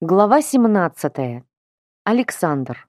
Глава 17. Александр.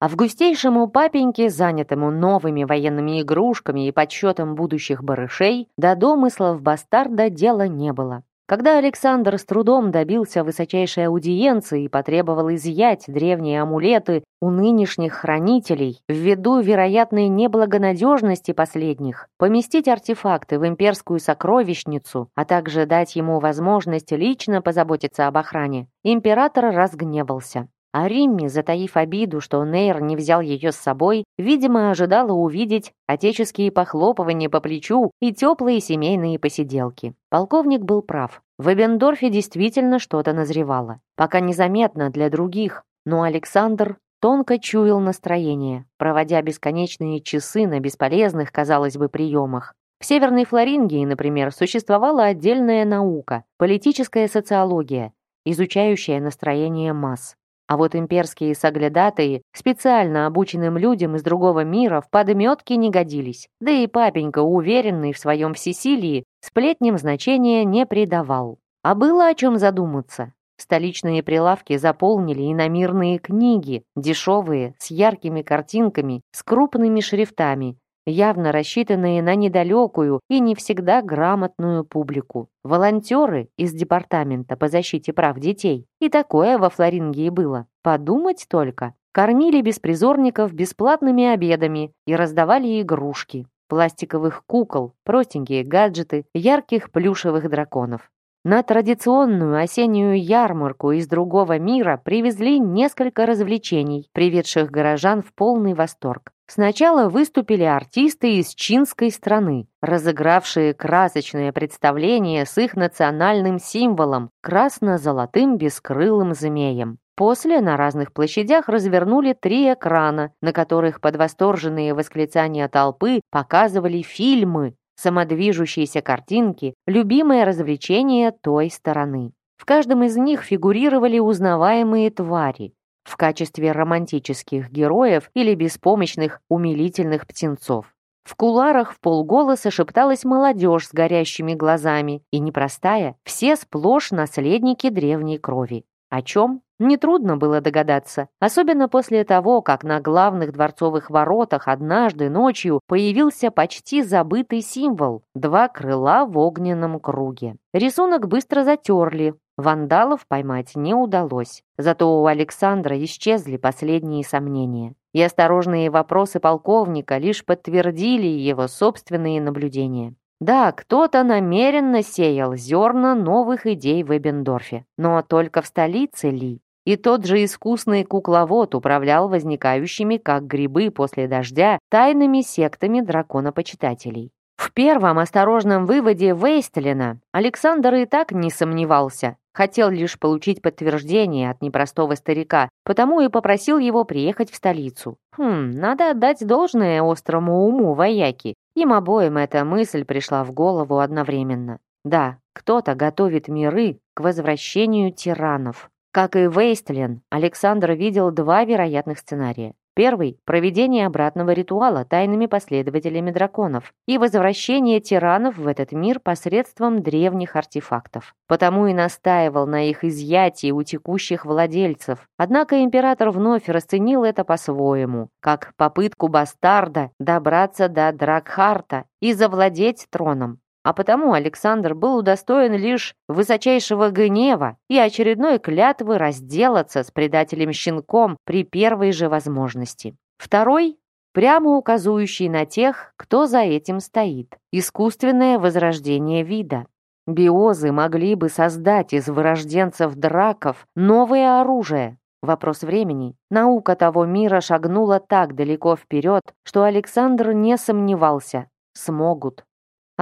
Августейшему папеньке, занятому новыми военными игрушками и подсчетом будущих барышей, до домыслов бастарда дела не было. Когда Александр с трудом добился высочайшей аудиенции и потребовал изъять древние амулеты у нынешних хранителей, ввиду вероятной неблагонадежности последних, поместить артефакты в имперскую сокровищницу, а также дать ему возможность лично позаботиться об охране, император разгневался. А Римми, затаив обиду, что Нейр не взял ее с собой, видимо, ожидала увидеть отеческие похлопывания по плечу и теплые семейные посиделки. Полковник был прав. В Эбендорфе действительно что-то назревало. Пока незаметно для других, но Александр тонко чуял настроение, проводя бесконечные часы на бесполезных, казалось бы, приемах. В Северной Флорингии, например, существовала отдельная наука – политическая социология, изучающая настроение масс. А вот имперские соглядатые специально обученным людям из другого мира в подметке не годились. Да и папенька, уверенный в своем всесилии, сплетням значения не придавал. А было о чем задуматься. Столичные прилавки заполнили иномирные книги, дешевые, с яркими картинками, с крупными шрифтами, явно рассчитанные на недалекую и не всегда грамотную публику. Волонтеры из Департамента по защите прав детей. И такое во Флорингии было. Подумать только. Кормили беспризорников бесплатными обедами и раздавали игрушки. Пластиковых кукол, простенькие гаджеты, ярких плюшевых драконов. На традиционную осеннюю ярмарку из другого мира привезли несколько развлечений, приведших горожан в полный восторг. Сначала выступили артисты из чинской страны, разыгравшие красочное представление с их национальным символом – красно-золотым бескрылым змеем. После на разных площадях развернули три экрана, на которых под восторженные восклицания толпы показывали фильмы, самодвижущиеся картинки, любимое развлечение той стороны. В каждом из них фигурировали узнаваемые твари в качестве романтических героев или беспомощных умилительных птенцов. В куларах в полголоса шепталась молодежь с горящими глазами, и непростая, все сплошь наследники древней крови. О чем? Нетрудно было догадаться, особенно после того, как на главных дворцовых воротах однажды ночью появился почти забытый символ – два крыла в огненном круге. Рисунок быстро затерли, вандалов поймать не удалось. Зато у Александра исчезли последние сомнения. И осторожные вопросы полковника лишь подтвердили его собственные наблюдения. Да, кто-то намеренно сеял зерна новых идей в Эбендорфе. Но только в столице ли? И тот же искусный кукловод управлял возникающими, как грибы после дождя, тайными сектами драконопочитателей. В первом осторожном выводе Вейстлина Александр и так не сомневался. Хотел лишь получить подтверждение от непростого старика, потому и попросил его приехать в столицу. Хм, надо отдать должное острому уму вояки. Им обоим эта мысль пришла в голову одновременно. Да, кто-то готовит миры к возвращению тиранов. Как и Вейстлин, Александр видел два вероятных сценария. Первый – проведение обратного ритуала тайными последователями драконов и возвращение тиранов в этот мир посредством древних артефактов. Потому и настаивал на их изъятии у текущих владельцев. Однако император вновь расценил это по-своему, как попытку бастарда добраться до Дракхарта и завладеть троном а потому Александр был удостоен лишь высочайшего гнева и очередной клятвы разделаться с предателем-щенком при первой же возможности. Второй прямо указывающий на тех, кто за этим стоит. Искусственное возрождение вида. Биозы могли бы создать из вырожденцев драков новое оружие. Вопрос времени. Наука того мира шагнула так далеко вперед, что Александр не сомневался. Смогут.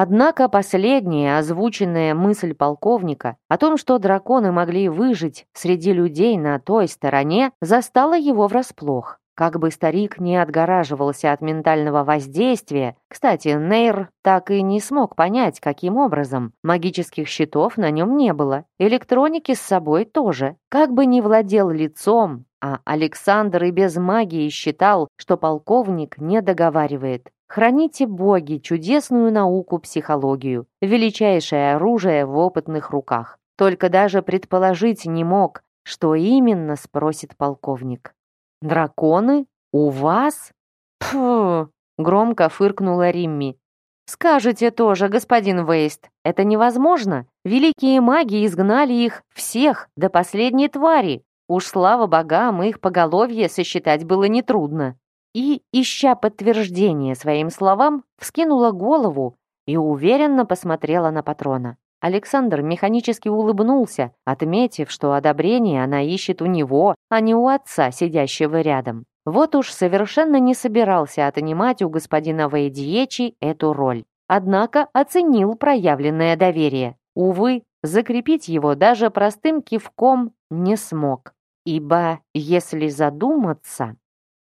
Однако последняя озвученная мысль полковника о том, что драконы могли выжить среди людей на той стороне, застала его врасплох. Как бы старик не отгораживался от ментального воздействия, кстати, Нейр так и не смог понять, каким образом. Магических щитов на нем не было, электроники с собой тоже. Как бы не владел лицом, а Александр и без магии считал, что полковник не договаривает. Храните боги чудесную науку психологию, величайшее оружие в опытных руках. Только даже предположить не мог, что именно, спросит полковник. «Драконы? У вас?» «Фу!» — громко фыркнула Римми. «Скажете тоже, господин Вейст, это невозможно. Великие маги изгнали их всех до последней твари. Уж слава богам, их поголовье сосчитать было нетрудно». И, ища подтверждение своим словам, вскинула голову и уверенно посмотрела на патрона. Александр механически улыбнулся, отметив, что одобрение она ищет у него, а не у отца, сидящего рядом. Вот уж совершенно не собирался отнимать у господина Вейдиечи эту роль. Однако оценил проявленное доверие. Увы, закрепить его даже простым кивком не смог. Ибо, если задуматься,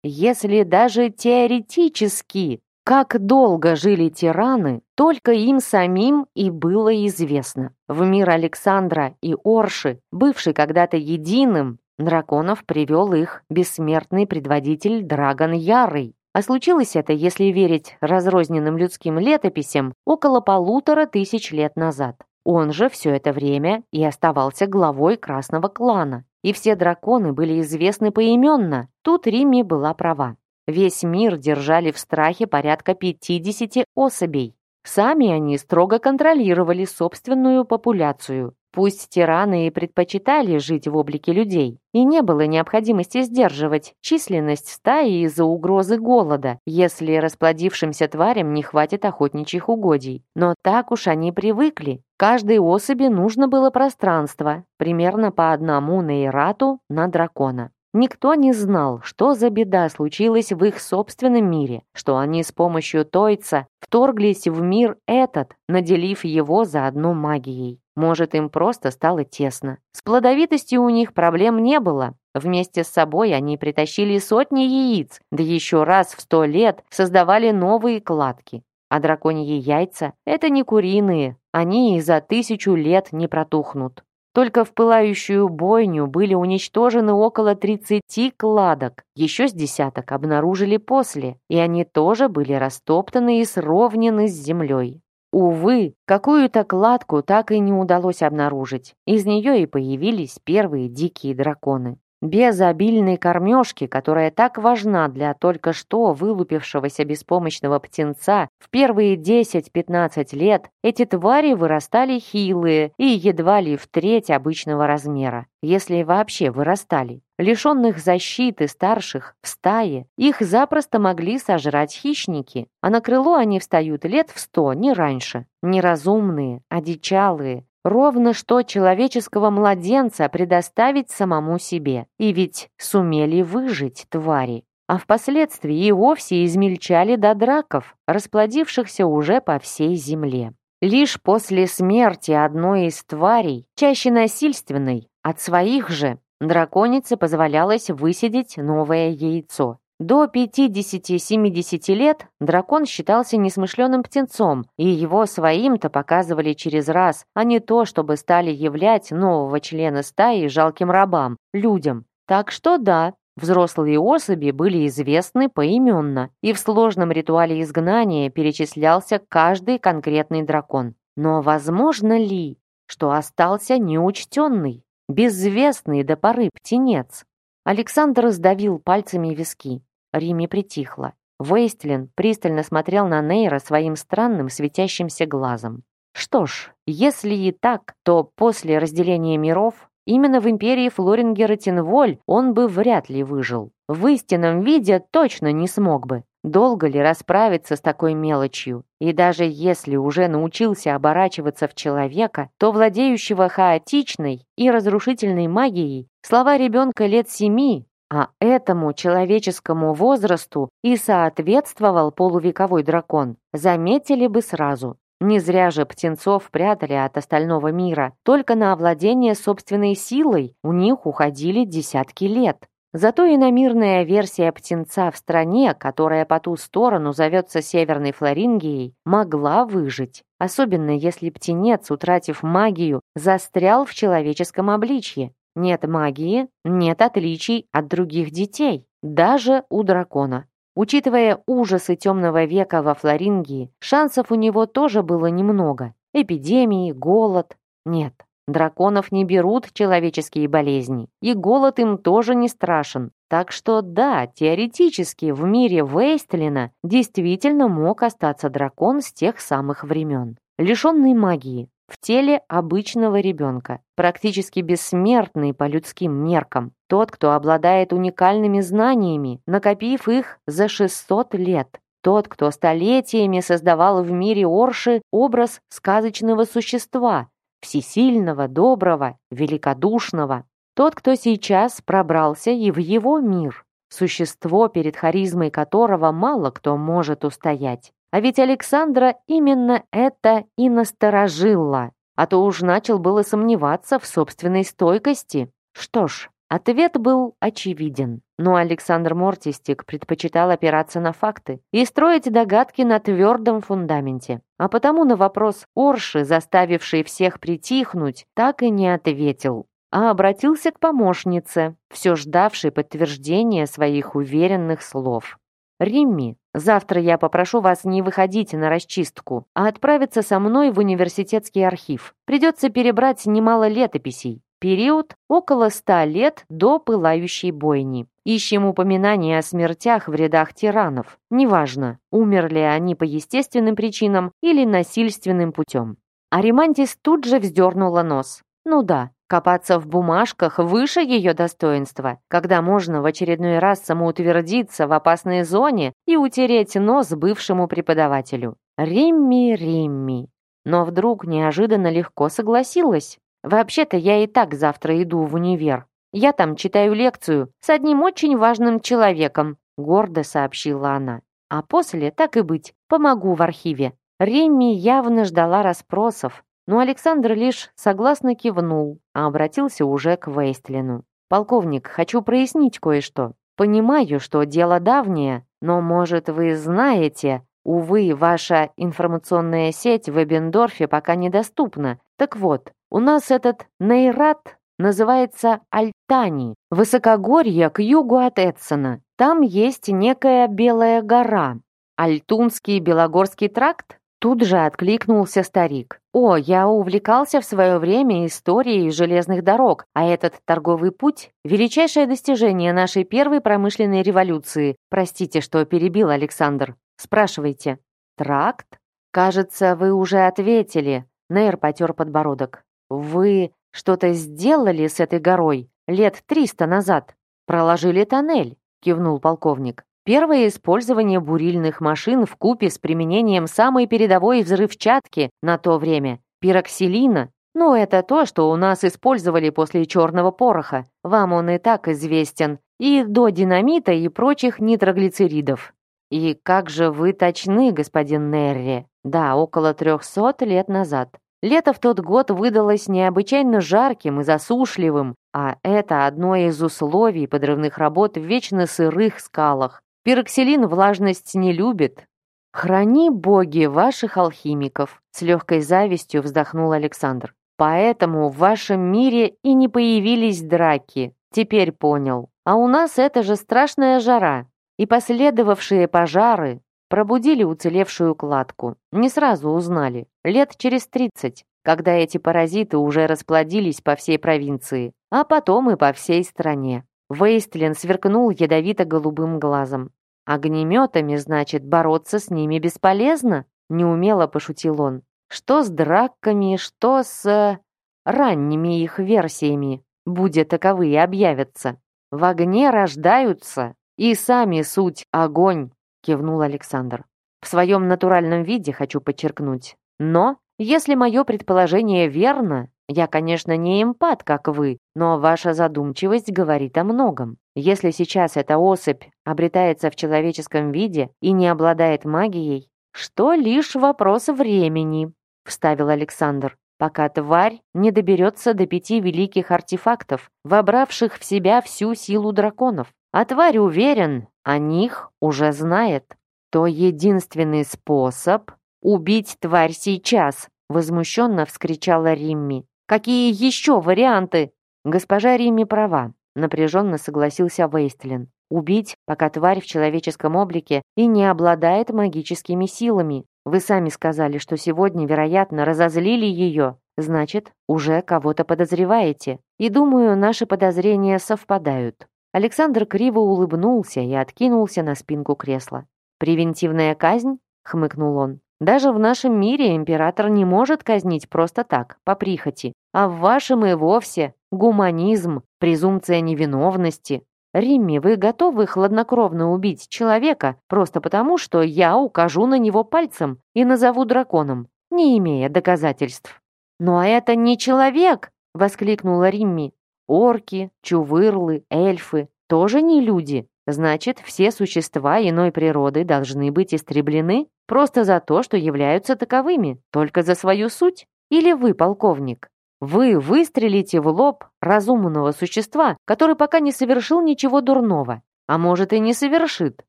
если даже теоретически как долго жили тираны, только им самим и было известно. В мир Александра и Орши, бывший когда-то единым, драконов привел их бессмертный предводитель Драгон Ярый. А случилось это, если верить разрозненным людским летописям, около полутора тысяч лет назад. Он же все это время и оставался главой Красного клана. И все драконы были известны поименно. Тут Римми была права. Весь мир держали в страхе порядка 50 особей. Сами они строго контролировали собственную популяцию. Пусть тираны и предпочитали жить в облике людей, и не было необходимости сдерживать численность стаи из-за угрозы голода, если расплодившимся тварям не хватит охотничьих угодий. Но так уж они привыкли. Каждой особи нужно было пространство, примерно по одному нейрату на дракона. Никто не знал, что за беда случилась в их собственном мире, что они с помощью Тойца вторглись в мир этот, наделив его заодно магией. Может, им просто стало тесно. С плодовитостью у них проблем не было. Вместе с собой они притащили сотни яиц, да еще раз в сто лет создавали новые кладки. А драконьи яйца — это не куриные, они и за тысячу лет не протухнут. Только в пылающую бойню были уничтожены около 30 кладок, еще с десяток обнаружили после, и они тоже были растоптаны и сровнены с землей. Увы, какую-то кладку так и не удалось обнаружить. Из нее и появились первые дикие драконы. Без обильной кормежки, которая так важна для только что вылупившегося беспомощного птенца, в первые 10-15 лет эти твари вырастали хилые и едва ли в треть обычного размера, если вообще вырастали. Лишенных защиты старших в стае, их запросто могли сожрать хищники, а на крыло они встают лет в сто, не раньше. Неразумные, одичалые, ровно что человеческого младенца предоставить самому себе. И ведь сумели выжить твари. А впоследствии и вовсе измельчали до драков, расплодившихся уже по всей земле. Лишь после смерти одной из тварей, чаще насильственной, от своих же, драконице позволялось высидеть новое яйцо. До 50-70 лет дракон считался несмышленым птенцом, и его своим-то показывали через раз, а не то, чтобы стали являть нового члена стаи жалким рабам, людям. Так что да, взрослые особи были известны поименно, и в сложном ритуале изгнания перечислялся каждый конкретный дракон. Но возможно ли, что остался неучтенный, безвестный до поры птенец? Александр сдавил пальцами виски. Рими притихла. Вейстлин пристально смотрел на Нейра своим странным светящимся глазом. Что ж, если и так, то после разделения миров именно в империи Флорингера Тинволь он бы вряд ли выжил. В истинном виде точно не смог бы. Долго ли расправиться с такой мелочью? И даже если уже научился оборачиваться в человека, то владеющего хаотичной и разрушительной магией, слова ребенка лет семи, а этому человеческому возрасту и соответствовал полувековой дракон, заметили бы сразу. Не зря же птенцов прятали от остального мира. Только на овладение собственной силой у них уходили десятки лет. Зато иномирная версия птенца в стране, которая по ту сторону зовется Северной Флорингией, могла выжить. Особенно если птенец, утратив магию, застрял в человеческом обличье. Нет магии, нет отличий от других детей, даже у дракона. Учитывая ужасы темного века во Флорингии, шансов у него тоже было немного. Эпидемии, голод. Нет, Драконов не берут человеческие болезни, и голод им тоже не страшен. Так что да, теоретически в мире Вейстлина действительно мог остаться дракон с тех самых времен. Лишенный магии, в теле обычного ребенка, практически бессмертный по людским меркам. Тот, кто обладает уникальными знаниями, накопив их за 600 лет. Тот, кто столетиями создавал в мире Орши образ сказочного существа, всесильного, доброго, великодушного. Тот, кто сейчас пробрался и в его мир, существо, перед харизмой которого мало кто может устоять. А ведь Александра именно это и насторожило, а то уж начал было сомневаться в собственной стойкости. Что ж, ответ был очевиден. Но Александр Мортистик предпочитал опираться на факты и строить догадки на твердом фундаменте. А потому на вопрос Орши, заставивший всех притихнуть, так и не ответил, а обратился к помощнице, все ждавшей подтверждения своих уверенных слов. «Римми, завтра я попрошу вас не выходить на расчистку, а отправиться со мной в университетский архив. Придется перебрать немало летописей. Период около ста лет до пылающей бойни. Ищем упоминания о смертях в рядах тиранов. Неважно, умерли они по естественным причинам или насильственным путем. Аримантис тут же вздернула нос. Ну да, Копаться в бумажках выше ее достоинства, когда можно в очередной раз самоутвердиться в опасной зоне и утереть нос бывшему преподавателю. Римми, Римми. Но вдруг неожиданно легко согласилась. Вообще-то я и так завтра иду в универ. Я там читаю лекцию с одним очень важным человеком, гордо сообщила она. А после, так и быть, помогу в архиве. Римми явно ждала расспросов, но Александр лишь согласно кивнул, а обратился уже к Вейстлину. «Полковник, хочу прояснить кое-что. Понимаю, что дело давнее, но, может, вы знаете, увы, ваша информационная сеть в Эбендорфе пока недоступна. Так вот, у нас этот Нейрат называется Альтани, высокогорье к югу от Эдсона. Там есть некая Белая гора. Альтунский Белогорский тракт? Тут же откликнулся старик. «О, я увлекался в свое время историей железных дорог, а этот торговый путь — величайшее достижение нашей первой промышленной революции. Простите, что перебил Александр. Спрашивайте». «Тракт? Кажется, вы уже ответили». Нейр потер подбородок. «Вы что-то сделали с этой горой лет триста назад? Проложили тоннель?» — кивнул полковник. Первое использование бурильных машин в купе с применением самой передовой взрывчатки на то время – пироксилина. Ну, это то, что у нас использовали после черного пороха. Вам он и так известен. И до динамита и прочих нитроглицеридов. И как же вы точны, господин Нерри? Да, около трехсот лет назад. Лето в тот год выдалось необычайно жарким и засушливым, а это одно из условий подрывных работ в вечно сырых скалах. Пироксилин влажность не любит. Храни боги ваших алхимиков, с легкой завистью вздохнул Александр. Поэтому в вашем мире и не появились драки. Теперь понял. А у нас это же страшная жара. И последовавшие пожары пробудили уцелевшую кладку. Не сразу узнали. Лет через тридцать, когда эти паразиты уже расплодились по всей провинции, а потом и по всей стране. Вейстлин сверкнул ядовито-голубым глазом. «Огнеметами, значит, бороться с ними бесполезно?» Неумело пошутил он. «Что с драками, что с... Э, ранними их версиями, будь таковые объявятся. В огне рождаются, и сами суть огонь», кивнул Александр. «В своем натуральном виде, хочу подчеркнуть. Но, если мое предположение верно, я, конечно, не эмпат, как вы, но ваша задумчивость говорит о многом. Если сейчас эта особь обретается в человеческом виде и не обладает магией, что лишь вопрос времени, вставил Александр, пока тварь не доберется до пяти великих артефактов, вобравших в себя всю силу драконов. А тварь уверен, о них уже знает. То единственный способ убить тварь сейчас, возмущенно вскричала Римми. Какие еще варианты? Госпожа Римми права, напряженно согласился Вейстлин. Убить, пока тварь в человеческом облике и не обладает магическими силами. Вы сами сказали, что сегодня, вероятно, разозлили ее. Значит, уже кого-то подозреваете. И думаю, наши подозрения совпадают. Александр криво улыбнулся и откинулся на спинку кресла. «Превентивная казнь?» — хмыкнул он. «Даже в нашем мире император не может казнить просто так, по прихоти. А в вашем и вовсе гуманизм, презумпция невиновности. Римми, вы готовы хладнокровно убить человека просто потому, что я укажу на него пальцем и назову драконом, не имея доказательств?» «Но это не человек!» — воскликнула Римми. «Орки, чувырлы, эльфы тоже не люди. Значит, все существа иной природы должны быть истреблены просто за то, что являются таковыми, только за свою суть? Или вы, полковник? Вы выстрелите в лоб разумного существа, который пока не совершил ничего дурного, а может и не совершит.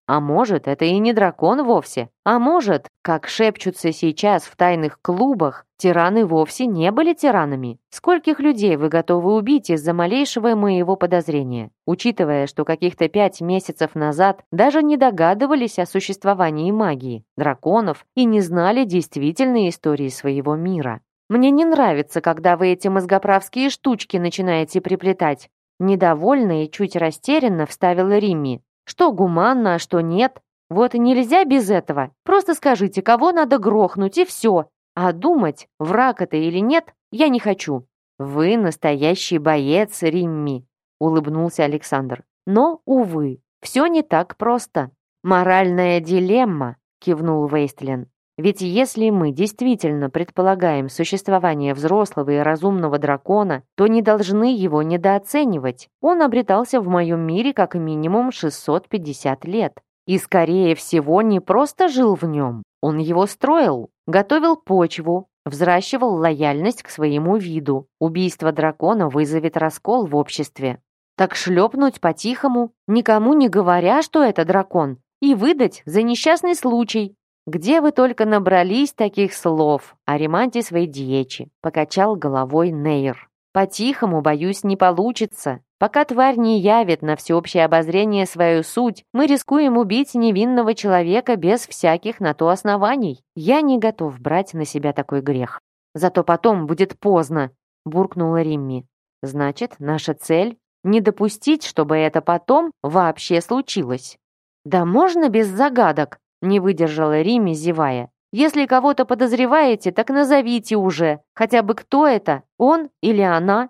А может, это и не дракон вовсе. А может, как шепчутся сейчас в тайных клубах, тираны вовсе не были тиранами. Скольких людей вы готовы убить из-за малейшего моего подозрения? Учитывая, что каких-то пять месяцев назад даже не догадывались о существовании магии, драконов и не знали действительной истории своего мира. Мне не нравится, когда вы эти мозгоправские штучки начинаете приплетать. Недовольно и чуть растерянно вставила Римми. Что гуманно, а что нет? Вот нельзя без этого. Просто скажите, кого надо грохнуть, и все. А думать, враг это или нет, я не хочу. Вы настоящий боец, Римми, улыбнулся Александр. Но, увы, все не так просто. Моральная дилемма, кивнул Вейстлин. Ведь если мы действительно предполагаем существование взрослого и разумного дракона, то не должны его недооценивать. Он обретался в моем мире как минимум 650 лет. И, скорее всего, не просто жил в нем. Он его строил, готовил почву, взращивал лояльность к своему виду. Убийство дракона вызовет раскол в обществе. Так шлепнуть по-тихому, никому не говоря, что это дракон, и выдать за несчастный случай, «Где вы только набрались таких слов о ремонте своей дьечи?» — покачал головой Нейр. «По-тихому, боюсь, не получится. Пока тварь не явит на всеобщее обозрение свою суть, мы рискуем убить невинного человека без всяких на то оснований. Я не готов брать на себя такой грех. Зато потом будет поздно», — буркнула Римми. «Значит, наша цель — не допустить, чтобы это потом вообще случилось». «Да можно без загадок?» Не выдержала Риме, зевая. «Если кого-то подозреваете, так назовите уже. Хотя бы кто это, он или она?»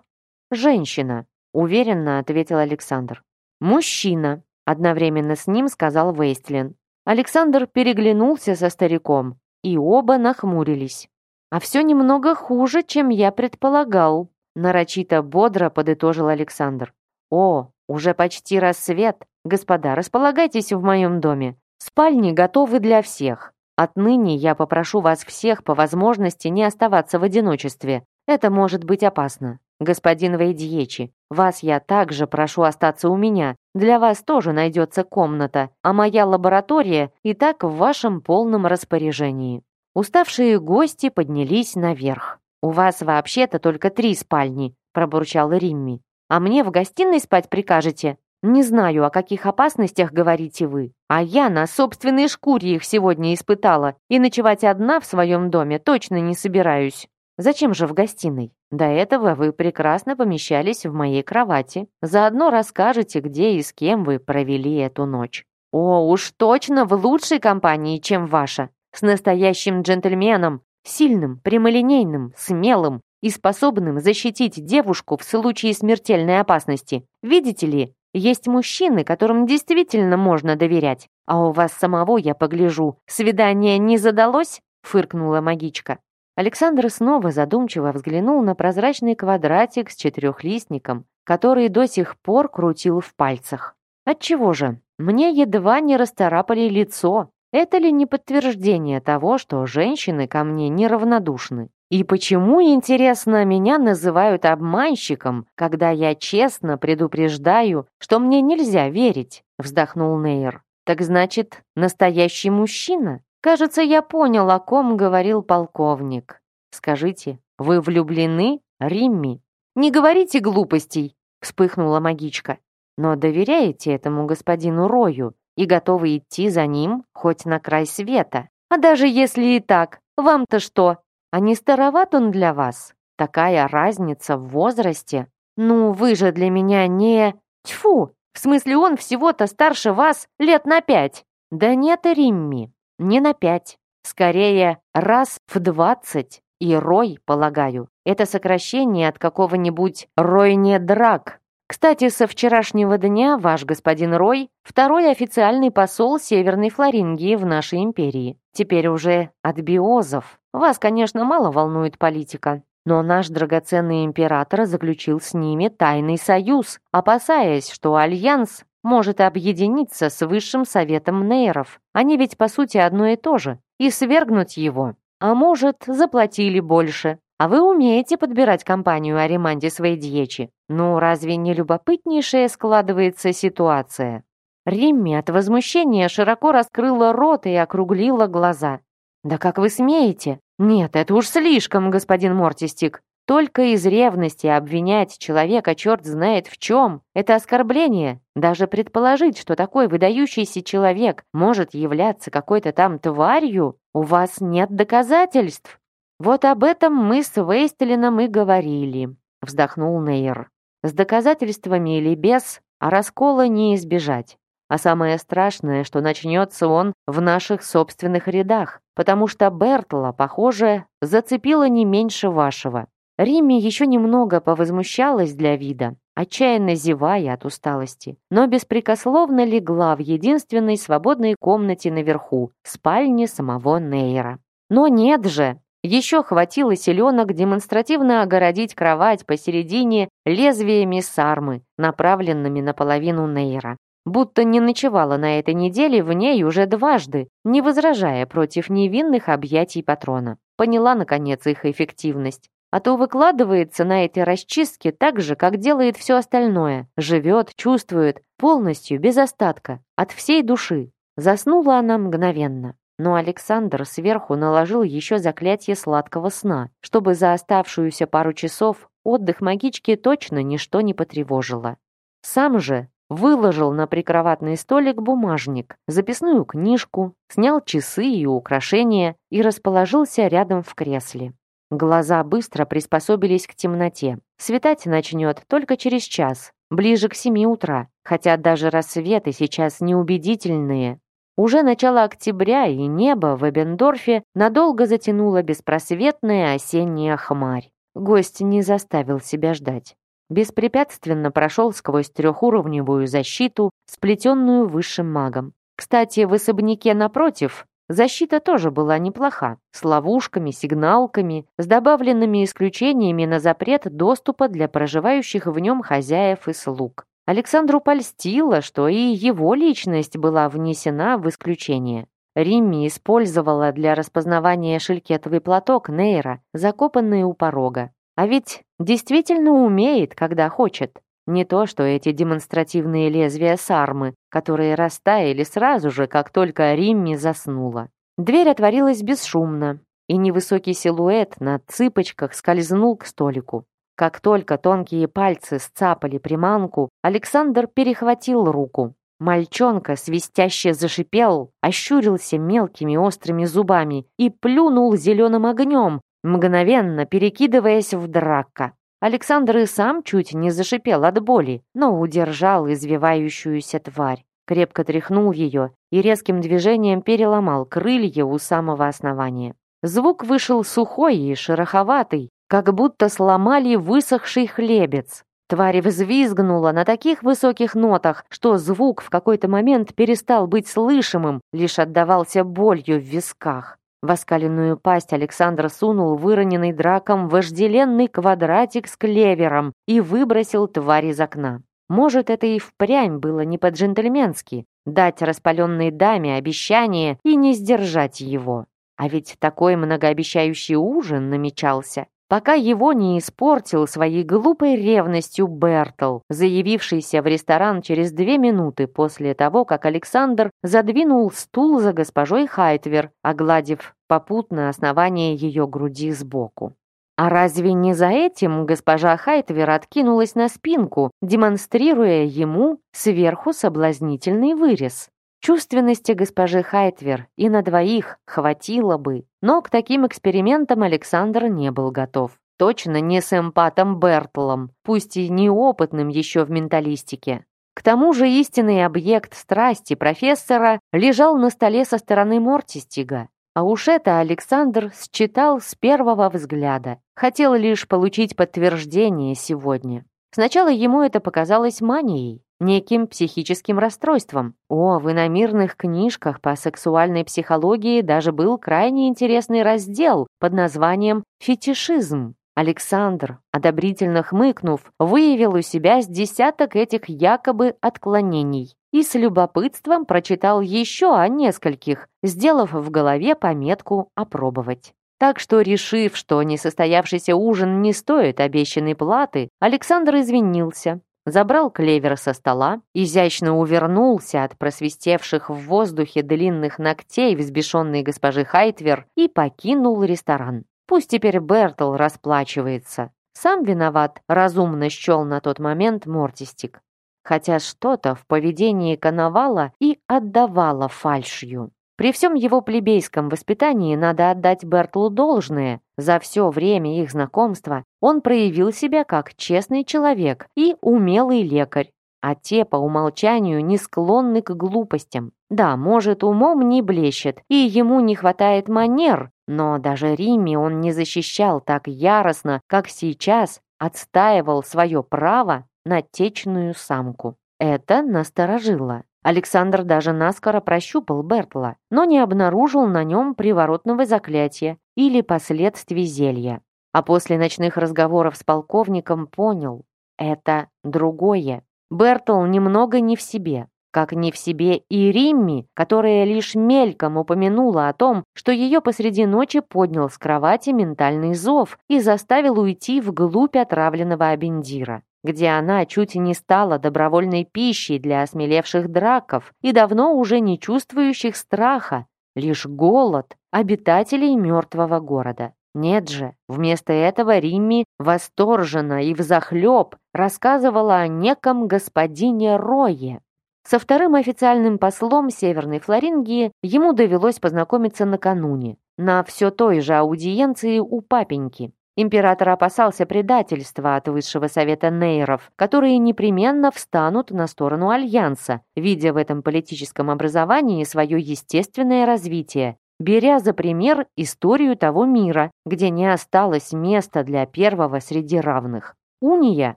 «Женщина», — уверенно ответил Александр. «Мужчина», — одновременно с ним сказал Вейстлин. Александр переглянулся со стариком, и оба нахмурились. «А все немного хуже, чем я предполагал», — нарочито бодро подытожил Александр. «О, уже почти рассвет. Господа, располагайтесь в моем доме. Спальни готовы для всех. Отныне я попрошу вас всех по возможности не оставаться в одиночестве. Это может быть опасно. Господин Вейдьечи, вас я также прошу остаться у меня. Для вас тоже найдется комната, а моя лаборатория и так в вашем полном распоряжении». Уставшие гости поднялись наверх. «У вас вообще-то только три спальни», – пробурчал Римми. «А мне в гостиной спать прикажете?» Не знаю, о каких опасностях говорите вы, а я на собственной шкуре их сегодня испытала, и ночевать одна в своем доме точно не собираюсь. Зачем же в гостиной? До этого вы прекрасно помещались в моей кровати. Заодно расскажете, где и с кем вы провели эту ночь. О, уж точно в лучшей компании, чем ваша. С настоящим джентльменом, сильным, прямолинейным, смелым и способным защитить девушку в случае смертельной опасности. Видите ли, есть мужчины, которым действительно можно доверять. А у вас самого, я погляжу, свидание не задалось?» — фыркнула магичка. Александр снова задумчиво взглянул на прозрачный квадратик с четырехлистником, который до сих пор крутил в пальцах. «Отчего же? Мне едва не расторапали лицо. Это ли не подтверждение того, что женщины ко мне неравнодушны?» И почему, интересно, меня называют обманщиком, когда я честно предупреждаю, что мне нельзя верить?» — вздохнул Нейр. «Так значит, настоящий мужчина? Кажется, я понял, о ком говорил полковник. Скажите, вы влюблены, Римми?» «Не говорите глупостей!» — вспыхнула магичка. «Но доверяете этому господину Рою и готовы идти за ним хоть на край света. А даже если и так, вам-то что?» А не староват он для вас? Такая разница в возрасте. Ну, вы же для меня не... Тьфу! В смысле, он всего-то старше вас лет на пять. Да нет, Римми, не на пять. Скорее, раз в двадцать. И Рой, полагаю, это сокращение от какого-нибудь Ройне Драк. Кстати, со вчерашнего дня ваш господин Рой – второй официальный посол Северной Флорингии в нашей империи. Теперь уже от биозов. Вас, конечно, мало волнует политика, но наш драгоценный император заключил с ними тайный союз, опасаясь, что Альянс может объединиться с Высшим Советом Нейров. Они ведь, по сути, одно и то же. И свергнуть его. А может, заплатили больше. А вы умеете подбирать компанию Ариманди Свейдьечи. Ну, разве не любопытнейшая складывается ситуация? Римми от возмущения широко раскрыла рот и округлила глаза. «Да как вы смеете? Нет, это уж слишком, господин Мортистик. Только из ревности обвинять человека черт знает в чем. Это оскорбление. Даже предположить, что такой выдающийся человек может являться какой-то там тварью, у вас нет доказательств. Вот об этом мы с Вейстелином и говорили, вздохнул Нейр. С доказательствами или без, а раскола не избежать. А самое страшное, что начнется он в наших собственных рядах, потому что Бертла, похоже, зацепила не меньше вашего. Римми еще немного повозмущалась для вида, отчаянно зевая от усталости, но беспрекословно легла в единственной свободной комнате наверху, спальне самого Нейра. Но нет же, еще хватило селенок демонстративно огородить кровать посередине лезвиями сармы, направленными на половину Нейра. Будто не ночевала на этой неделе в ней уже дважды, не возражая против невинных объятий патрона. Поняла, наконец, их эффективность. А то выкладывается на эти расчистки так же, как делает все остальное. Живет, чувствует, полностью, без остатка, от всей души. Заснула она мгновенно. Но Александр сверху наложил еще заклятие сладкого сна, чтобы за оставшуюся пару часов отдых магички точно ничто не потревожило. Сам же выложил на прикроватный столик бумажник, записную книжку, снял часы и украшения и расположился рядом в кресле. Глаза быстро приспособились к темноте. Светать начнет только через час, ближе к семи утра, хотя даже рассветы сейчас неубедительные. Уже начало октября, и небо в Эбендорфе надолго затянуло беспросветная осенняя хмарь. Гость не заставил себя ждать. Беспрепятственно прошел сквозь трехуровневую защиту, сплетенную высшим магом. Кстати, в особняке напротив Защита тоже была неплоха, с ловушками, сигналками, с добавленными исключениями на запрет доступа для проживающих в нем хозяев и слуг. Александру польстило, что и его личность была внесена в исключение. Римми использовала для распознавания шелькетовый платок Нейра, закопанный у порога. А ведь действительно умеет, когда хочет. Не то, что эти демонстративные лезвия сармы, которые растаяли сразу же, как только Римми заснула. Дверь отворилась бесшумно, и невысокий силуэт на цыпочках скользнул к столику. Как только тонкие пальцы сцапали приманку, Александр перехватил руку. Мальчонка свистяще зашипел, ощурился мелкими острыми зубами и плюнул зеленым огнем, мгновенно перекидываясь в драка. Александр и сам чуть не зашипел от боли, но удержал извивающуюся тварь. Крепко тряхнул ее и резким движением переломал крылья у самого основания. Звук вышел сухой и шероховатый, как будто сломали высохший хлебец. Тварь взвизгнула на таких высоких нотах, что звук в какой-то момент перестал быть слышимым, лишь отдавался болью в висках. В оскаленную пасть Александр сунул выроненный драком вожделенный квадратик с клевером и выбросил тварь из окна. Может, это и впрямь было не по-джентльменски дать распаленной даме обещание и не сдержать его. А ведь такой многообещающий ужин намечался пока его не испортил своей глупой ревностью Бертл, заявившийся в ресторан через две минуты после того, как Александр задвинул стул за госпожой Хайтвер, огладив попутно основание ее груди сбоку. А разве не за этим госпожа Хайтвер откинулась на спинку, демонстрируя ему сверху соблазнительный вырез? Чувственности госпожи Хайтвер и на двоих хватило бы, но к таким экспериментам Александр не был готов. точно не с эмпатом Бертлом, пусть и неопытным еще в менталистике. К тому же истинный объект страсти профессора лежал на столе со стороны Мортистига. А уж это Александр считал с первого взгляда. Хотел лишь получить подтверждение сегодня. Сначала ему это показалось манией, неким психическим расстройством. О, в иномирных книжках по сексуальной психологии даже был крайне интересный раздел под названием «Фетишизм». Александр, одобрительно хмыкнув, выявил у себя с десяток этих якобы отклонений и с любопытством прочитал еще о нескольких, сделав в голове пометку «опробовать». Так что, решив, что несостоявшийся ужин не стоит обещанной платы, Александр извинился, забрал клевер со стола, изящно увернулся от просвистевших в воздухе длинных ногтей взбешенной госпожи Хайтвер и покинул ресторан. Пусть теперь Бертл расплачивается. Сам виноват, разумно счел на тот момент Мортистик. Хотя что-то в поведении Коновала и отдавало фальшью. При всем его плебейском воспитании надо отдать Бертлу должное. За все время их знакомства он проявил себя как честный человек и умелый лекарь, а те по умолчанию не склонны к глупостям. Да, может, умом не блещет, и ему не хватает манер, но даже Римме он не защищал так яростно, как сейчас отстаивал свое право на течную самку. Это насторожило. Александр даже наскоро прощупал Бертла, но не обнаружил на нем приворотного заклятия или последствий зелья. А после ночных разговоров с полковником понял — это другое. Бертл немного не в себе, как не в себе и Римми, которая лишь мельком упомянула о том, что ее посреди ночи поднял с кровати ментальный зов и заставил уйти вглубь отравленного Абендира где она чуть не стала добровольной пищей для осмелевших драков и давно уже не чувствующих страха, лишь голод обитателей мертвого города. Нет же, вместо этого Римми восторженно и взахлеб рассказывала о неком господине Рое. Со вторым официальным послом Северной Флорингии ему довелось познакомиться накануне, на все той же аудиенции у папеньки. Император опасался предательства от высшего совета нейров, которые непременно встанут на сторону Альянса, видя в этом политическом образовании свое естественное развитие, беря за пример историю того мира, где не осталось места для первого среди равных. Уния,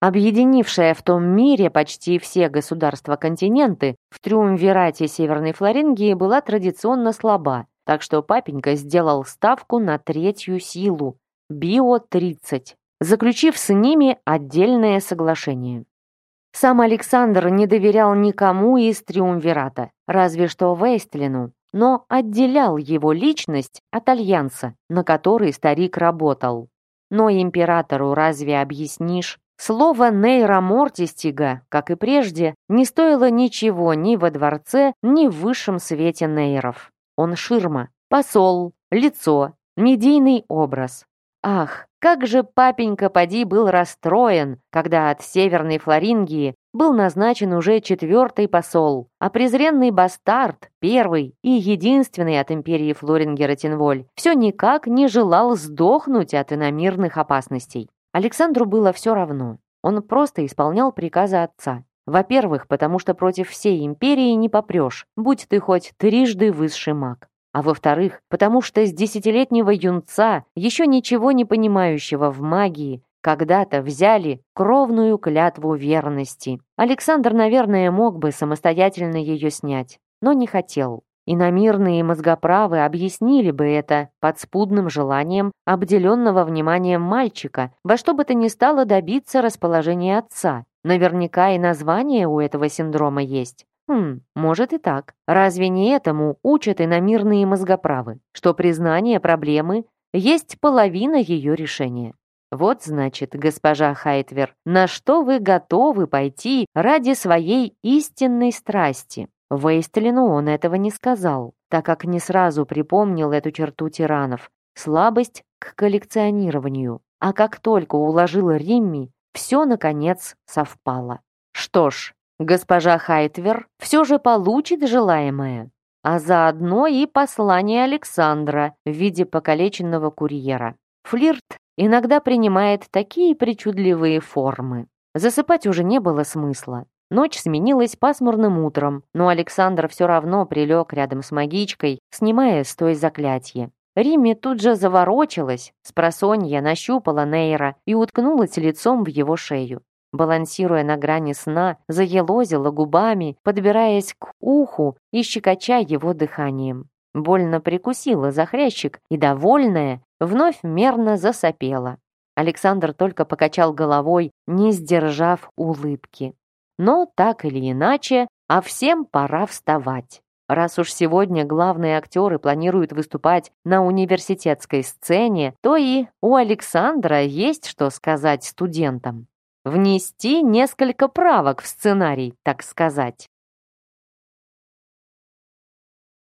объединившая в том мире почти все государства-континенты, в триумвирате Северной Флорингии была традиционно слаба, так что папенька сделал ставку на третью силу, Био-30, заключив с ними отдельное соглашение. Сам Александр не доверял никому из Триумвирата, разве что Вейстлину, но отделял его личность от Альянса, на который старик работал. Но императору разве объяснишь? Слово Нейра Мортистига, как и прежде, не стоило ничего ни во дворце, ни в высшем свете Нейров. Он ширма, посол, лицо, медийный образ. Ах, как же папенька Пади был расстроен, когда от Северной Флорингии был назначен уже четвертый посол, а презренный бастард, первый и единственный от империи Флорингера-Тинволь, все никак не желал сдохнуть от иномирных опасностей. Александру было все равно. Он просто исполнял приказы отца. Во-первых, потому что против всей империи не попрешь, будь ты хоть трижды высший маг а во-вторых, потому что с десятилетнего юнца, еще ничего не понимающего в магии, когда-то взяли кровную клятву верности. Александр, наверное, мог бы самостоятельно ее снять, но не хотел. Иномирные мозгоправы объяснили бы это подспудным желанием обделенного вниманием мальчика, во что бы то ни стало добиться расположения отца. Наверняка и название у этого синдрома есть. Хм, может и так. Разве не этому учат иномирные мозгоправы, что признание проблемы есть половина ее решения? Вот значит, госпожа Хайтвер, на что вы готовы пойти ради своей истинной страсти? Вейстлину он этого не сказал, так как не сразу припомнил эту черту тиранов — слабость к коллекционированию. А как только уложил Римми, все, наконец, совпало. Что ж, госпожа Хайтвер все же получит желаемое, а заодно и послание Александра в виде покалеченного курьера. Флирт иногда принимает такие причудливые формы. Засыпать уже не было смысла. Ночь сменилась пасмурным утром, но Александр все равно прилег рядом с магичкой, снимая с той заклятие. Римми тут же заворочилась, с просонья нащупала Нейра и уткнулась лицом в его шею. Балансируя на грани сна, заелозила губами, подбираясь к уху и щекоча его дыханием. Больно прикусила захрящик и, довольная, вновь мерно засопела. Александр только покачал головой, не сдержав улыбки. Но так или иначе, а всем пора вставать. Раз уж сегодня главные актеры планируют выступать на университетской сцене, то и у Александра есть что сказать студентам. Внести несколько правок в сценарий, так сказать.